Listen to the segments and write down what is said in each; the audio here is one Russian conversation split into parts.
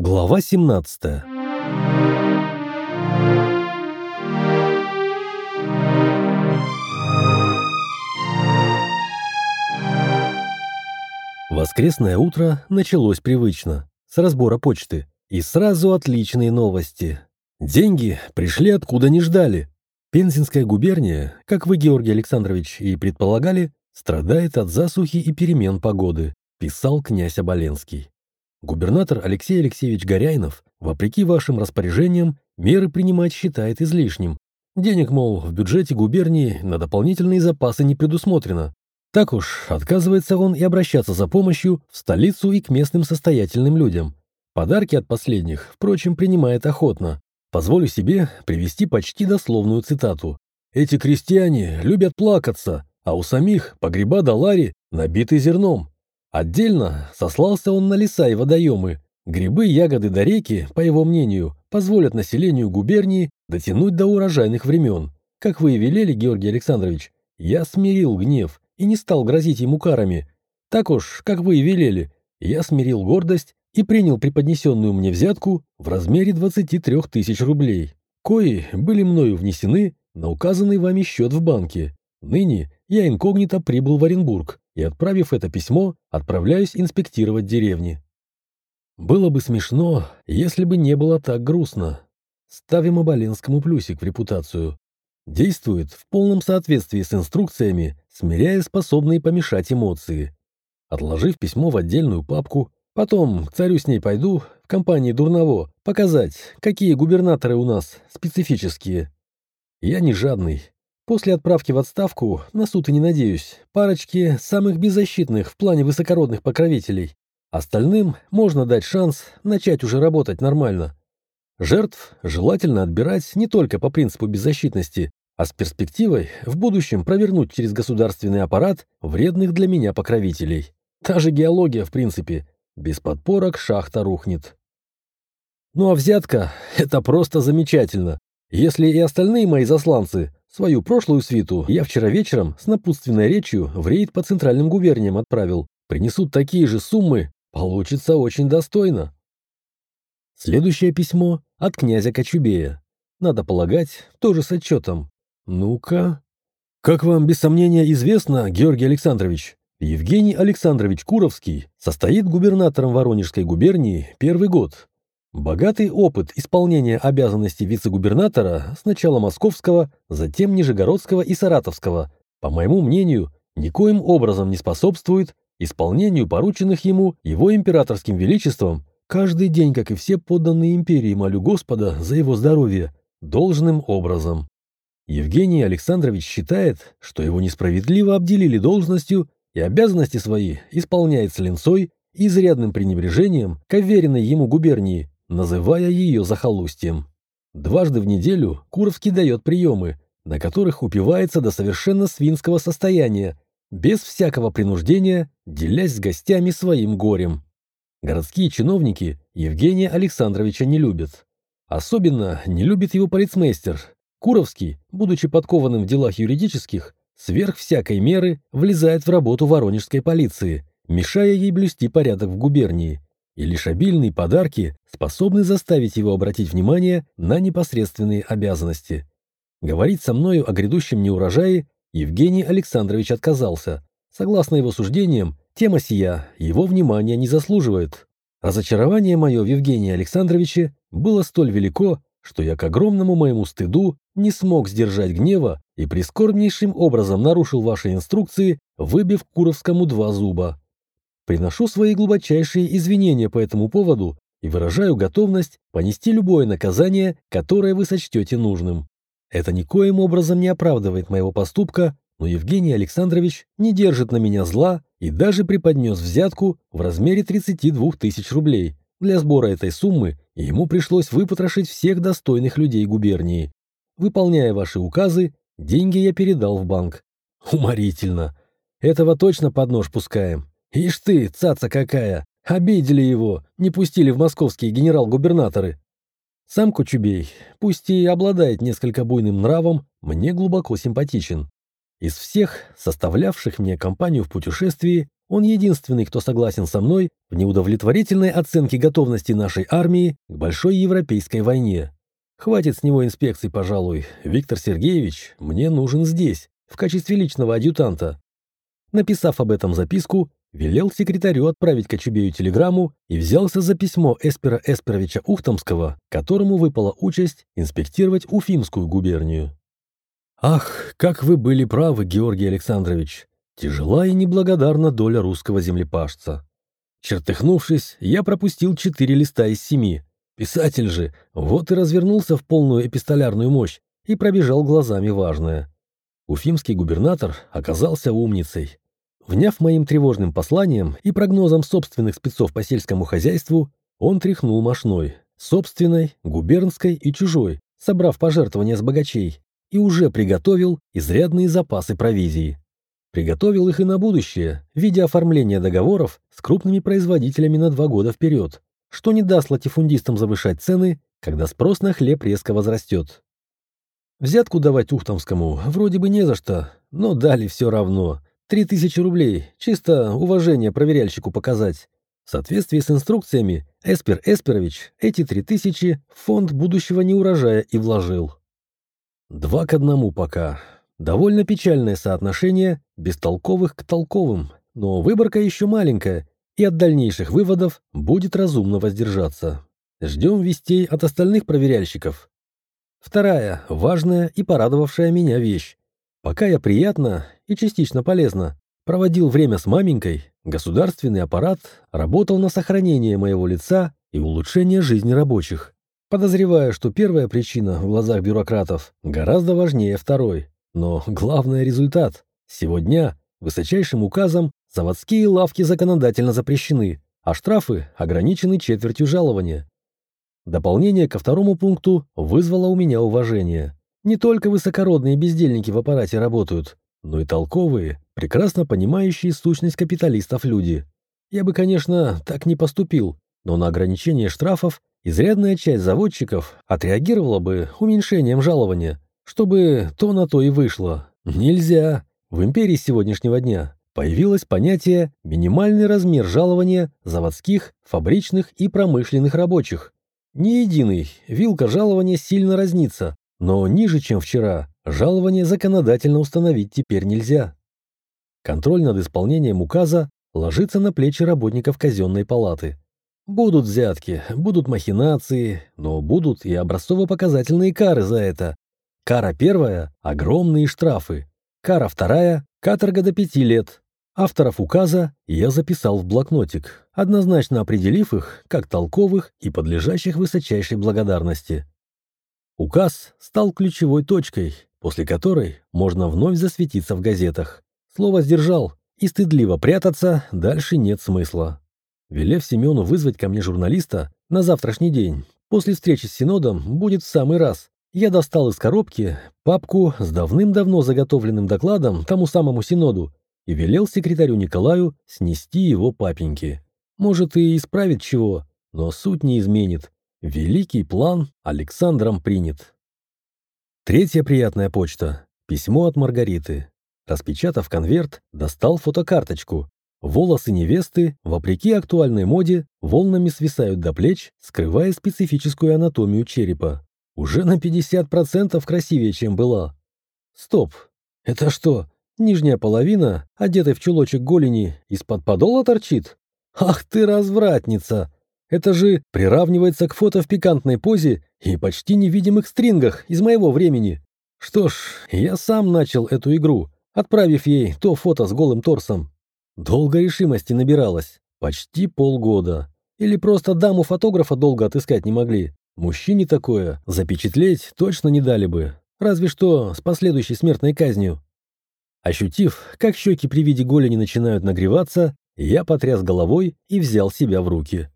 Глава 17 Воскресное утро началось привычно, с разбора почты. И сразу отличные новости. Деньги пришли откуда не ждали. Пензенская губерния, как вы, Георгий Александрович, и предполагали, страдает от засухи и перемен погоды, писал князь Оболенский. Губернатор Алексей Алексеевич Горяйнов, вопреки вашим распоряжениям, меры принимать считает излишним. Денег, мол, в бюджете губернии на дополнительные запасы не предусмотрено. Так уж, отказывается он и обращаться за помощью в столицу и к местным состоятельным людям. Подарки от последних, впрочем, принимает охотно. Позволю себе привести почти дословную цитату. «Эти крестьяне любят плакаться, а у самих погреба до лари набиты зерном. Отдельно сослался он на леса и водоемы. Грибы, ягоды до реки, по его мнению, позволят населению губернии дотянуть до урожайных времен. Как вы и велели, Георгий Александрович, я смирил гнев и не стал грозить ему карами. Так уж, как вы и велели, я смирил гордость и принял преподнесенную мне взятку в размере 23 тысяч рублей, кои были мною внесены на указанный вами счет в банке. Ныне я инкогнито прибыл в Оренбург и, отправив это письмо, отправляюсь инспектировать деревни. Было бы смешно, если бы не было так грустно. Ставим Оболенскому плюсик в репутацию. Действует в полном соответствии с инструкциями, смиряя способные помешать эмоции. Отложив письмо в отдельную папку, потом к царю с ней пойду, в компании Дурново, показать, какие губернаторы у нас специфические. Я не жадный, После отправки в отставку на суд и не надеюсь. Парочки самых беззащитных в плане высокородных покровителей. Остальным можно дать шанс начать уже работать нормально. Жертв желательно отбирать не только по принципу беззащитности, а с перспективой в будущем провернуть через государственный аппарат вредных для меня покровителей. Та же геология, в принципе. Без подпорок шахта рухнет. Ну а взятка — это просто замечательно. Если и остальные мои засланцы Свою прошлую свиту я вчера вечером с напутственной речью в рейд по центральным губерниям отправил. Принесут такие же суммы, получится очень достойно. Следующее письмо от князя Кочубея. Надо полагать, тоже с отчетом. Ну-ка. Как вам без сомнения известно, Георгий Александрович, Евгений Александрович Куровский состоит губернатором Воронежской губернии первый год Богатый опыт исполнения обязанностей вице-губернатора сначала московского, затем нижегородского и саратовского, по моему мнению, никоим образом не способствует исполнению порученных ему его императорским величеством каждый день, как и все подданные империи, молю Господа за его здоровье, должным образом. Евгений Александрович считает, что его несправедливо обделили должностью и обязанности свои исполняет с линцой и изрядным пренебрежением к уверенной ему губернии, называя ее захолустьем. Дважды в неделю Куровский дает приемы, на которых упивается до совершенно свинского состояния, без всякого принуждения, делясь с гостями своим горем. Городские чиновники Евгения Александровича не любят. Особенно не любит его полицмейстер. Куровский, будучи подкованным в делах юридических, сверх всякой меры влезает в работу воронежской полиции, мешая ей блюсти порядок в губернии и лишь обильные подарки способны заставить его обратить внимание на непосредственные обязанности. Говорить со мною о грядущем неурожае Евгений Александрович отказался. Согласно его суждениям, тема сия его внимания не заслуживает. Разочарование мое в Евгении Александровиче было столь велико, что я к огромному моему стыду не смог сдержать гнева и прискорбнейшим образом нарушил ваши инструкции, выбив Куровскому два зуба. Приношу свои глубочайшие извинения по этому поводу и выражаю готовность понести любое наказание, которое вы сочтете нужным. Это никоим образом не оправдывает моего поступка, но Евгений Александрович не держит на меня зла и даже преподнес взятку в размере 32 тысяч рублей. Для сбора этой суммы ему пришлось выпотрошить всех достойных людей губернии. Выполняя ваши указы, деньги я передал в банк. Уморительно. Этого точно под нож пускаем. Ишь ты, цаца какая! Обидели его, не пустили в московские генерал-губернаторы. Сам Кочубей, пусть и обладает несколько буйным нравом, мне глубоко симпатичен. Из всех, составлявших мне компанию в путешествии, Он единственный, кто согласен со мной в неудовлетворительной оценке готовности нашей армии к большой европейской войне. Хватит с него инспекций, пожалуй. Виктор Сергеевич мне нужен здесь, в качестве личного адъютанта. Написав об этом записку, велел секретарю отправить Кочубею телеграмму и взялся за письмо Эспера Эсперовича Ухтомского, которому выпала участь инспектировать Уфимскую губернию. «Ах, как вы были правы, Георгий Александрович! Тяжела и неблагодарна доля русского землепашца. Чертыхнувшись, я пропустил четыре листа из семи. Писатель же, вот и развернулся в полную эпистолярную мощь и пробежал глазами важное. Уфимский губернатор оказался умницей. Вняв моим тревожным посланием и прогнозом собственных спецов по сельскому хозяйству, он тряхнул мошной, собственной, губернской и чужой, собрав пожертвования с богачей, и уже приготовил изрядные запасы провизии. Приготовил их и на будущее, в виде оформления договоров с крупными производителями на два года вперед, что не даст латифундистам завышать цены, когда спрос на хлеб резко возрастет. Взятку давать Ухтомскому вроде бы не за что, но дали все равно. Три тысячи рублей, чисто уважение проверяльщику показать. В соответствии с инструкциями, Эспер Эсперович эти три тысячи в фонд будущего неурожая и вложил. Два к одному пока. Довольно печальное соотношение бестолковых к толковым, но выборка еще маленькая, и от дальнейших выводов будет разумно воздержаться. Ждем вестей от остальных проверяльщиков. Вторая, важная и порадовавшая меня вещь. Пока я приятно и частично полезно проводил время с маменькой, государственный аппарат работал на сохранение моего лица и улучшение жизни рабочих. Подозреваю, что первая причина в глазах бюрократов гораздо важнее второй. Но главный результат. Сегодня высочайшим указом заводские лавки законодательно запрещены, а штрафы ограничены четвертью жалования. Дополнение ко второму пункту вызвало у меня уважение. Не только высокородные бездельники в аппарате работают, но и толковые, прекрасно понимающие сущность капиталистов люди. Я бы, конечно, так не поступил, но на ограничение штрафов изрядная часть заводчиков отреагировала бы уменьшением жалования, чтобы то на то и вышло. Нельзя. В империи сегодняшнего дня появилось понятие «минимальный размер жалования заводских, фабричных и промышленных рабочих». Не единый, вилка жалования сильно разнится, но ниже, чем вчера, жалование законодательно установить теперь нельзя. Контроль над исполнением указа ложится на плечи работников казенной палаты. Будут взятки, будут махинации, но будут и образцово-показательные кары за это, Кара первая – огромные штрафы. Кара вторая – каторга до пяти лет. Авторов указа я записал в блокнотик, однозначно определив их как толковых и подлежащих высочайшей благодарности. Указ стал ключевой точкой, после которой можно вновь засветиться в газетах. Слово сдержал, и стыдливо прятаться дальше нет смысла. Велев Семену вызвать ко мне журналиста на завтрашний день, после встречи с Синодом будет в самый раз, я достал из коробки папку с давным-давно заготовленным докладом тому самому Синоду и велел секретарю Николаю снести его папеньке. Может, и исправит чего, но суть не изменит. Великий план Александром принят. Третья приятная почта. Письмо от Маргариты. Распечатав конверт, достал фотокарточку. Волосы невесты, вопреки актуальной моде, волнами свисают до плеч, скрывая специфическую анатомию черепа. Уже на 50% красивее, чем была. Стоп. Это что, нижняя половина, одетая в чулочек голени, из-под подола торчит? Ах ты развратница! Это же приравнивается к фото в пикантной позе и почти невидимых стрингах из моего времени. Что ж, я сам начал эту игру, отправив ей то фото с голым торсом. Долго решимости набиралась. Почти полгода. Или просто даму фотографа долго отыскать не могли. Мужчине такое запечатлеть точно не дали бы, разве что с последующей смертной казнью. Ощутив, как щеки при виде голени начинают нагреваться, я потряс головой и взял себя в руки.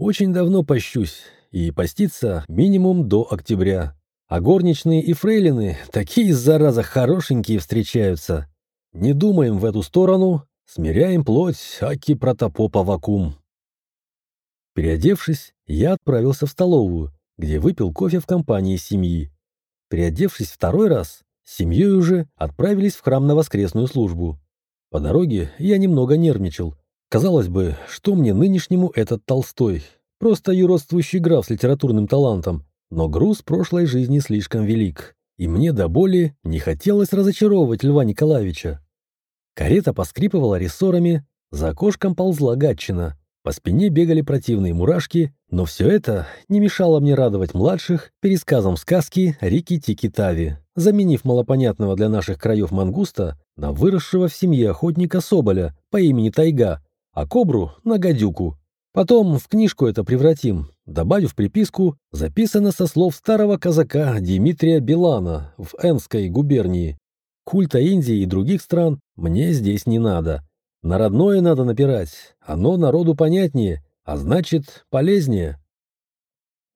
Очень давно пощусь, и поститься минимум до октября. А горничные и фрейлины такие, зараза, хорошенькие встречаются. Не думаем в эту сторону, смиряем плоть, аки протопопа вакуум. Переодевшись, я отправился в столовую, где выпил кофе в компании семьи. Приодевшись второй раз, с семьей уже отправились в храм на воскресную службу. По дороге я немного нервничал. Казалось бы, что мне нынешнему этот Толстой? Просто юродствующий граф с литературным талантом. Но груз прошлой жизни слишком велик, и мне до боли не хотелось разочаровывать Льва Николаевича. Карета поскрипывала рессорами, за окошком ползла гатчина, по спине бегали противные мурашки, но все это не мешало мне радовать младших пересказом сказки Рики-Тики-Тави, заменив малопонятного для наших краев мангуста на выросшего в семье охотника Соболя по имени Тайга, а кобру — на гадюку. Потом в книжку это превратим, добавив приписку «Записано со слов старого казака Дмитрия Билана в Энской губернии». Культа Индии и других стран мне здесь не надо. На родное надо напирать, оно народу понятнее, а значит, полезнее.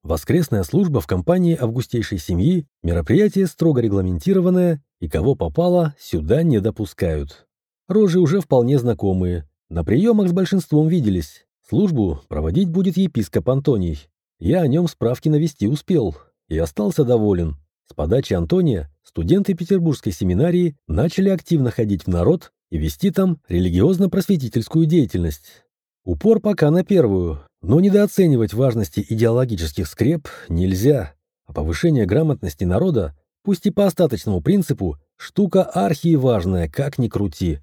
Воскресная служба в компании августейшей семьи – мероприятие строго регламентированное, и кого попало, сюда не допускают. Рожи уже вполне знакомые. На приемах с большинством виделись. Службу проводить будет епископ Антоний. Я о нем справки навести успел и остался доволен. С подачи Антония студенты Петербургской семинарии начали активно ходить в народ и вести там религиозно-просветительскую деятельность. Упор пока на первую, но недооценивать важности идеологических скреп нельзя, а повышение грамотности народа, пусть и по остаточному принципу, штука архиважная, как ни крути.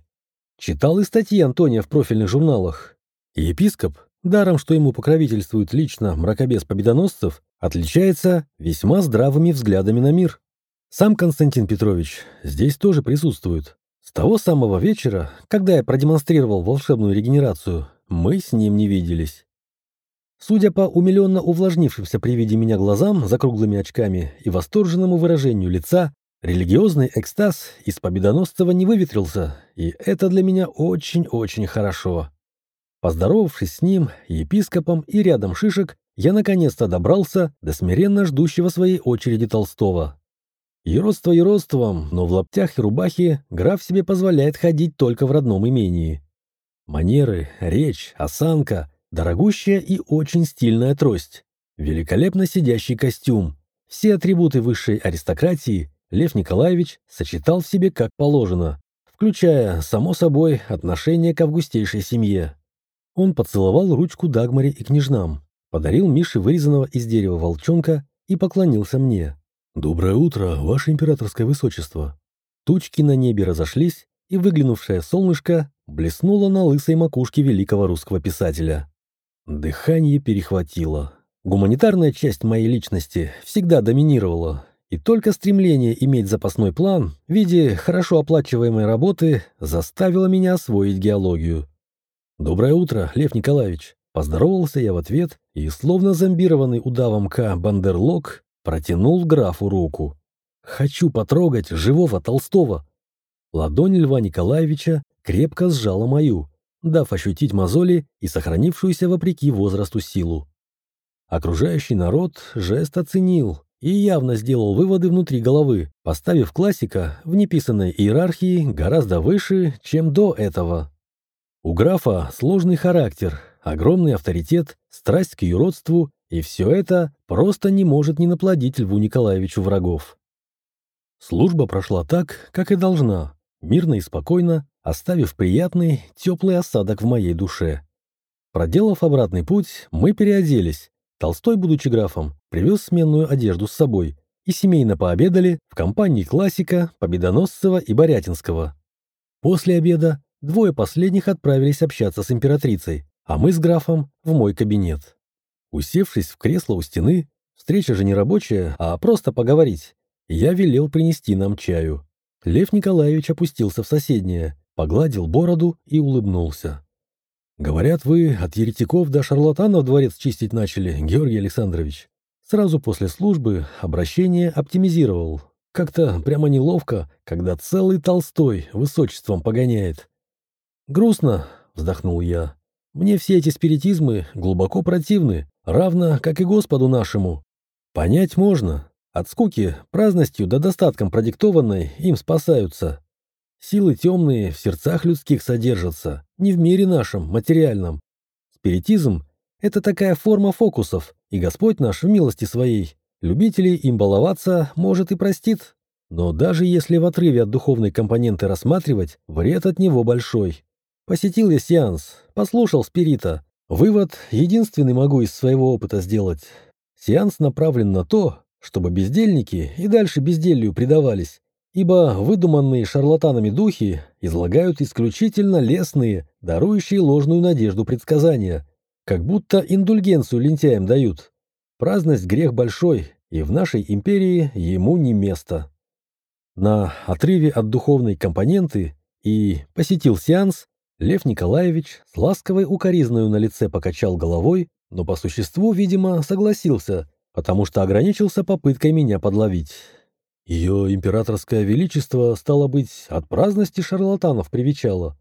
Читал и статьи Антония в профильных журналах. Епископ, даром что ему покровительствует лично мракобес победоносцев, отличается весьма здравыми взглядами на мир. Сам Константин Петрович здесь тоже присутствует. С того самого вечера, когда я продемонстрировал волшебную регенерацию, мы с ним не виделись. Судя по умиленно увлажнившимся при виде меня глазам за круглыми очками и восторженному выражению лица, религиозный экстаз из Победоносцева не выветрился, и это для меня очень-очень хорошо. Поздоровавшись с ним, епископом и рядом шишек, я наконец-то добрался до смиренно ждущего своей очереди Толстого. Еродство еродством, но в лаптях и рубахе граф себе позволяет ходить только в родном имении. Манеры, речь, осанка, дорогущая и очень стильная трость, великолепно сидящий костюм. Все атрибуты высшей аристократии Лев Николаевич сочетал в себе как положено, включая, само собой, отношение к августейшей семье. Он поцеловал ручку Дагмаре и княжнам, подарил Мише вырезанного из дерева волчонка и поклонился мне. «Доброе утро, ваше императорское высочество!» Тучки на небе разошлись, и выглянувшее солнышко блеснуло на лысой макушке великого русского писателя. Дыхание перехватило. Гуманитарная часть моей личности всегда доминировала, и только стремление иметь запасной план в виде хорошо оплачиваемой работы заставило меня освоить геологию. «Доброе утро, Лев Николаевич!» Поздоровался я в ответ, и, словно зомбированный удавом К. Бандерлог, Протянул графу руку. «Хочу потрогать живого Толстого!» Ладонь Льва Николаевича крепко сжала мою, дав ощутить мозоли и сохранившуюся вопреки возрасту силу. Окружающий народ жест оценил и явно сделал выводы внутри головы, поставив классика в неписанной иерархии гораздо выше, чем до этого. У графа сложный характер, огромный авторитет, страсть к юродству и все это просто не может не наплодить Льву Николаевичу врагов. Служба прошла так, как и должна, мирно и спокойно, оставив приятный, теплый осадок в моей душе. Проделав обратный путь, мы переоделись. Толстой, будучи графом, привез сменную одежду с собой и семейно пообедали в компании классика, Победоносцева и Борятинского. После обеда двое последних отправились общаться с императрицей, а мы с графом в мой кабинет. Усевшись в кресло у стены, встреча же не рабочая, а просто поговорить, я велел принести нам чаю. Лев Николаевич опустился в соседнее, погладил бороду и улыбнулся. «Говорят, вы от еретиков до шарлатанов дворец чистить начали, Георгий Александрович». Сразу после службы обращение оптимизировал. Как-то прямо неловко, когда целый Толстой высочеством погоняет. «Грустно», — вздохнул я. «Мне все эти спиритизмы глубоко противны, равно как и Господу нашему. Понять можно. От скуки, праздностью да достатком продиктованной им спасаются. Силы темные в сердцах людских содержатся, не в мире нашем, материальном. Спиритизм – это такая форма фокусов, и Господь наш в милости своей, любителей им баловаться, может и простит. Но даже если в отрыве от духовной компоненты рассматривать, вред от него большой. Посетил я сеанс, послушал спирита. Вывод единственный могу из своего опыта сделать. Сеанс направлен на то, чтобы бездельники и дальше безделью предавались, ибо выдуманные шарлатанами духи излагают исключительно лесные, дарующие ложную надежду предсказания, как будто индульгенцию лентяям дают. Праздность – грех большой, и в нашей империи ему не место. На отрыве от духовной компоненты и посетил сеанс, Лев Николаевич с ласковой укоризною на лице покачал головой, но по существу, видимо, согласился, потому что ограничился попыткой меня подловить. Ее императорское величество, стало быть, от праздности шарлатанов привечало.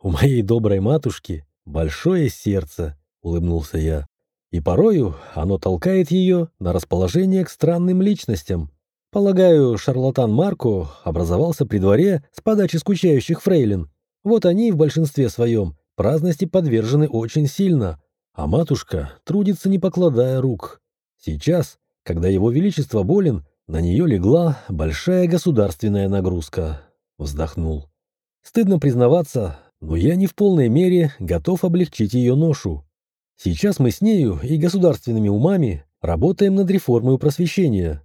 «У моей доброй матушки большое сердце», — улыбнулся я. «И порою оно толкает ее на расположение к странным личностям. Полагаю, шарлатан Марко образовался при дворе с подачи скучающих фрейлин. Вот они в большинстве своем праздности подвержены очень сильно, а матушка трудится не покладая рук. Сейчас, когда его величество болен, на нее легла большая государственная нагрузка. Вздохнул. Стыдно признаваться, но я не в полной мере готов облегчить ее ношу. Сейчас мы с нею и государственными умами работаем над реформой просвещения.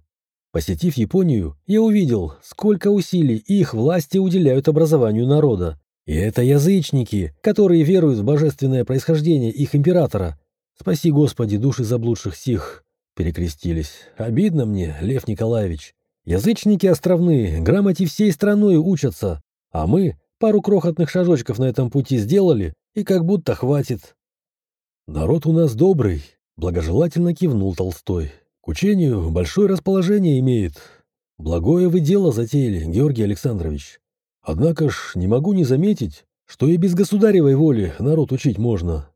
Посетив Японию, я увидел, сколько усилий их власти уделяют образованию народа. И это язычники, которые веруют в божественное происхождение их императора. Спаси, Господи, души заблудших сих перекрестились. «Обидно мне, Лев Николаевич. Язычники островные, грамоте всей страной учатся, а мы пару крохотных шажочков на этом пути сделали, и как будто хватит». «Народ у нас добрый», — благожелательно кивнул Толстой. «К учению большое расположение имеет. Благое вы дело затеяли, Георгий Александрович. Однако ж не могу не заметить, что и без государевой воли народ учить можно».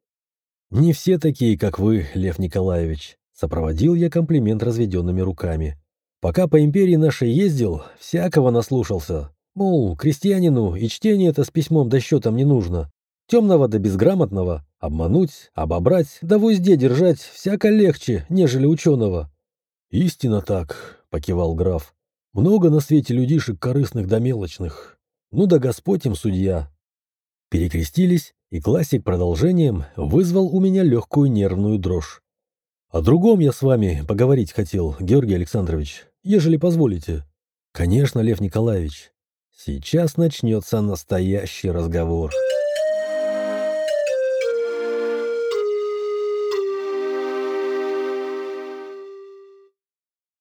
«Не все такие, как вы, Лев Николаевич», Сопроводил я комплимент разведенными руками. Пока по империи нашей ездил, всякого наслушался. Мол, крестьянину и чтение это с письмом да счетом не нужно. Темного да безграмотного обмануть, обобрать, да в узде держать всяко легче, нежели ученого. «Истинно так», — покивал граф. «Много на свете людишек корыстных да мелочных. Ну да Господь им судья». Перекрестились, и классик продолжением вызвал у меня легкую нервную дрожь. О другом я с вами поговорить хотел, Георгий Александрович, ежели позволите. Конечно, Лев Николаевич. Сейчас начнется настоящий разговор.